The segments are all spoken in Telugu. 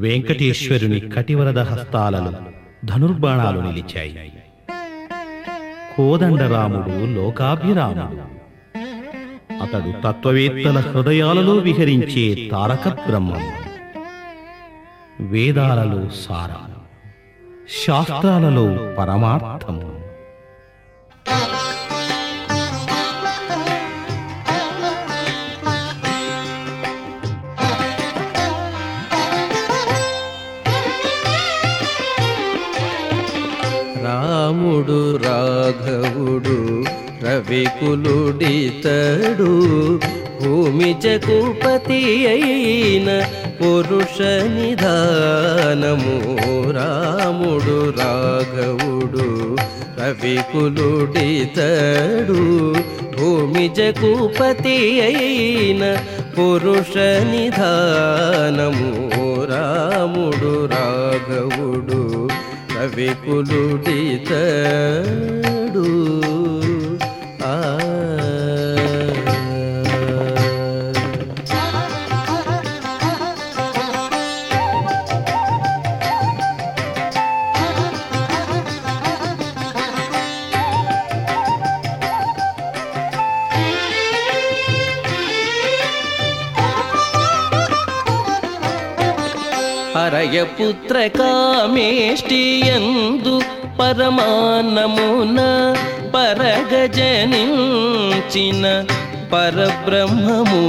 వెంకటేశ్వరుని కటివరద హస్తాలలో ధనుర్బాణాలు నిలిచాయి. కోదండరాముడు లోకాభిరాముడు. అతడు తత్వవేత్తల హృదయాలలో విహరించే తారక బ్రహ్మం వేదాలలో సార. శాస్త్రాలలో పరమార్థము రాముడు రాఘవుడు రవికులుడితడు భూమి చకుపతి అయిన పురుష నిధానము రాముడు రాఘవుడు రవికులుడితడు భూమి జకుపతి అయిన పురుష నిధానము రాముడు రాఘవుడు కవికులుడితడు. అరయపుత్ర కామేష్టి ఎందు పరమానమున పరగజనించిన పరబ్రహ్మము.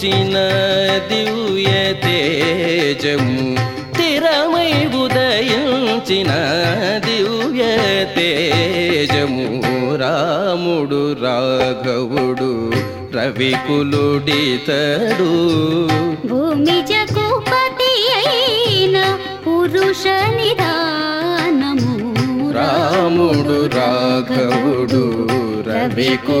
ఉదయించిన దివ్య తేజము తిరమై ఉదయించిన దివ్య తేజము. రాముడు రాఘవుడు రవికులుడితడు భూమి జకుపతి అయిన పురుష నిదానము. రాముడు రాఘవుడు రవికులుడితడు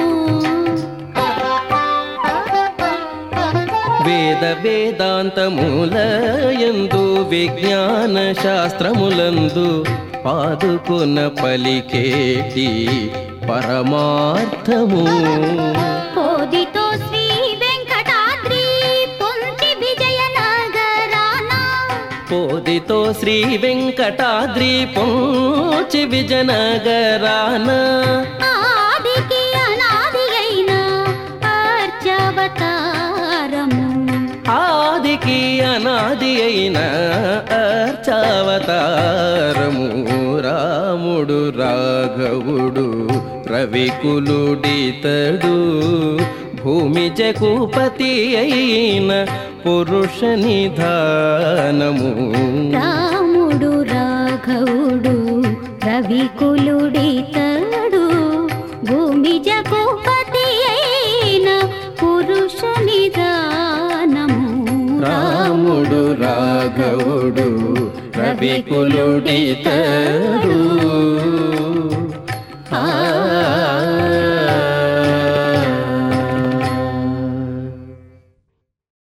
వేద వేదాంతములయందు విజ్ఞాన శాస్త్రములందు పాదుకున్న పలికేటి పరమార్థము. కోదితో శ్రీ వెంకటాద్రి పొంచి విజయనగరాన. పోదితో శ్రీ వెంకటాద్రి పోచి విజనగరాన అయిన అర్చావతారము. రాముడు రాఘవుడు రవికులుడితడు భూమి జగుపతి అయిన పురుష నిధానము. రాముడు రాఘవుడు రవికులుడితడు భూమి జగుపతి అయిన పురుష నిధాన రాఘవుడు రవికులుడితడు ఆ